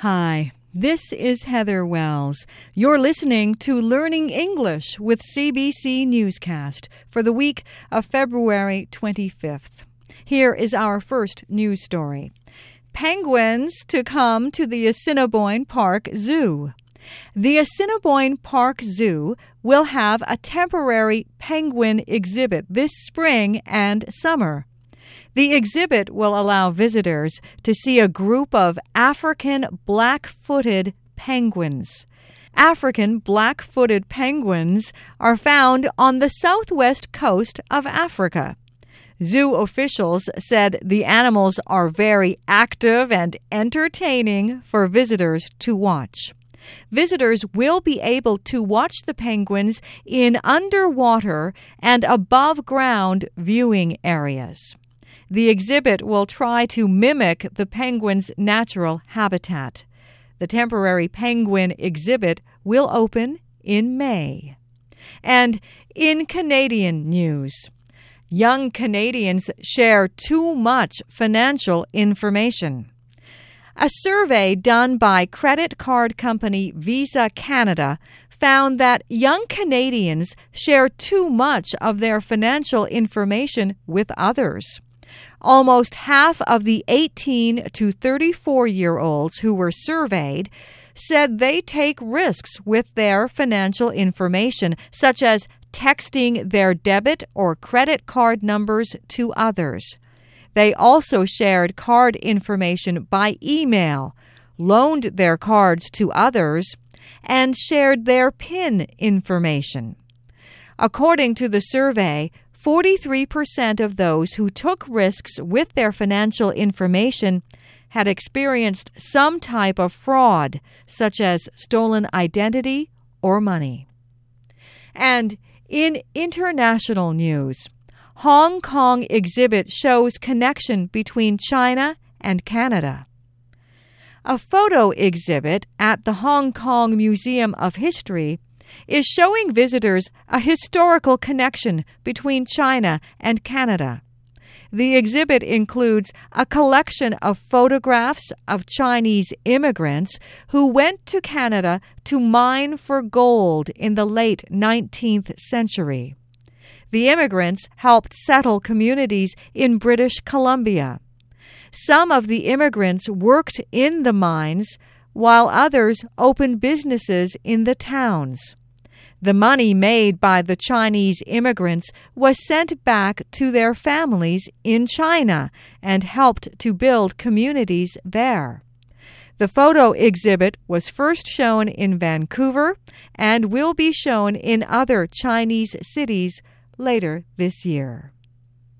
Hi, this is Heather Wells. You're listening to Learning English with CBC Newscast for the week of February 25th. Here is our first news story Penguins to come to the Assiniboine Park Zoo. The Assiniboine Park Zoo will have a temporary penguin exhibit this spring and summer. The exhibit will allow visitors to see a group of African black footed penguins. African black footed penguins are found on the southwest coast of Africa. Zoo officials said the animals are very active and entertaining for visitors to watch. Visitors will be able to watch the penguins in underwater and above ground viewing areas. The exhibit will try to mimic the penguin's natural habitat. The temporary penguin exhibit will open in May. And in Canadian news, young Canadians share too much financial information. A survey done by credit card company Visa Canada found that young Canadians share too much of their financial information with others. Almost half of the 18 to 34 year olds who were surveyed said they take risks with their financial information, such as texting their debit or credit card numbers to others. They also shared card information by email, loaned their cards to others, and shared their PIN information. According to the survey, 43% of those who took risks with their financial information had experienced some type of fraud, such as stolen identity or money. And in international news, Hong Kong exhibit shows connection between China and Canada. A photo exhibit at the Hong Kong Museum of History is showing visitors a historical connection between China and Canada. The exhibit includes a collection of photographs of Chinese immigrants who went to Canada to mine for gold in the late 19th century. The immigrants helped settle communities in British Columbia. Some of the immigrants worked in the mines, while others opened businesses in the towns. The money made by the Chinese immigrants was sent back to their families in China and helped to build communities there. The photo exhibit was first shown in Vancouver and will be shown in other Chinese cities later this year.